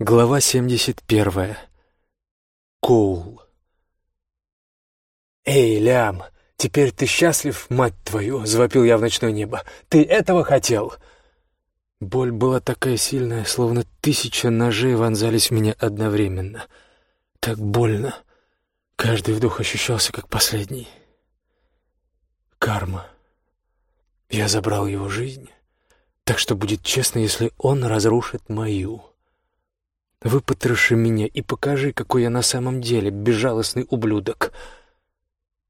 Глава 71. Коул. «Эй, Лям, теперь ты счастлив, мать твою?» — завопил я в ночное небо. «Ты этого хотел?» Боль была такая сильная, словно тысяча ножей вонзались в меня одновременно. Так больно. Каждый вдох ощущался как последний. Карма. Я забрал его жизнь, так что будет честно, если он разрушит мою. Выпотроши меня и покажи, какой я на самом деле безжалостный ублюдок.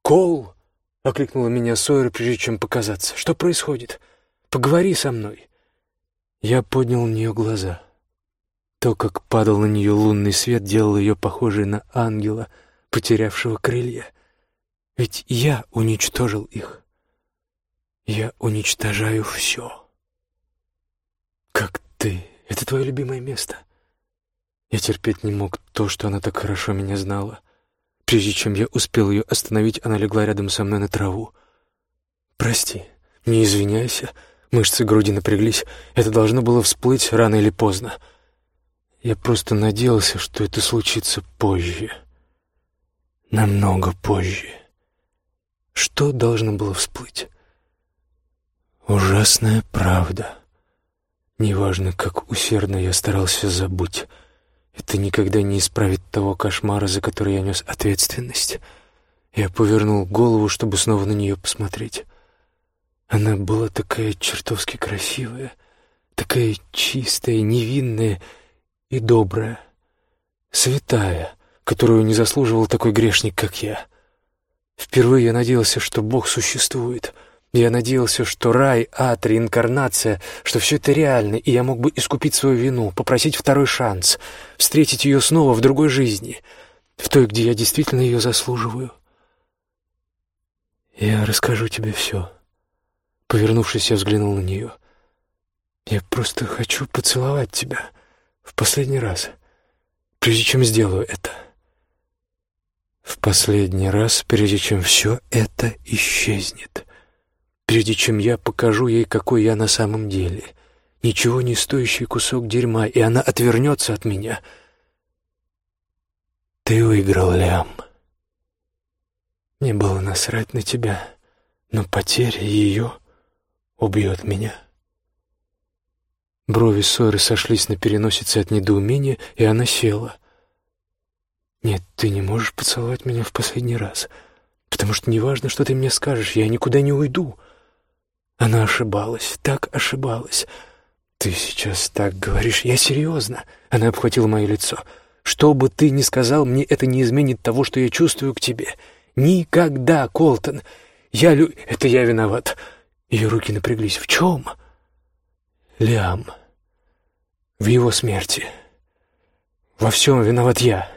«Кол!» — окликнула меня Сойер, прежде чем показаться. «Что происходит? Поговори со мной!» Я поднял на нее глаза. То, как падал на нее лунный свет, делал ее похожей на ангела, потерявшего крылья. Ведь я уничтожил их. Я уничтожаю все. Как ты. Это твое любимое место. Я терпеть не мог то, что она так хорошо меня знала. Прежде чем я успел ее остановить, она легла рядом со мной на траву. «Прости, не извиняйся». Мышцы груди напряглись. Это должно было всплыть рано или поздно. Я просто надеялся, что это случится позже. Намного позже. Что должно было всплыть? Ужасная правда. Неважно, как усердно я старался забыть. Это никогда не исправит того кошмара, за который я нес ответственность. Я повернул голову, чтобы снова на нее посмотреть. Она была такая чертовски красивая, такая чистая, невинная и добрая, святая, которую не заслуживал такой грешник, как я. Впервые я надеялся, что Бог существует — я надеялся, что рай, ад, реинкарнация, что все это реально, и я мог бы искупить свою вину, попросить второй шанс, встретить ее снова в другой жизни, в той, где я действительно ее заслуживаю. «Я расскажу тебе все». Повернувшись, я взглянул на нее. «Я просто хочу поцеловать тебя в последний раз, прежде чем сделаю это». В последний раз, прежде чем все это исчезнет прежде чем я покажу ей, какой я на самом деле. Ничего не стоящий кусок дерьма, и она отвернется от меня. Ты выиграл, Лям. Мне было насрать на тебя, но потеря ее убьет меня. Брови Сойры сошлись на переносице от недоумения, и она села. «Нет, ты не можешь поцеловать меня в последний раз, потому что неважно, что ты мне скажешь, я никуда не уйду». Она ошибалась, так ошибалась. «Ты сейчас так говоришь, я серьезно». Она обхватила мое лицо. «Что бы ты ни сказал, мне это не изменит того, что я чувствую к тебе. Никогда, Колтон. Я лю... Это я виноват». Ее руки напряглись. «В чем?» «Лиам. В его смерти. Во всем виноват я».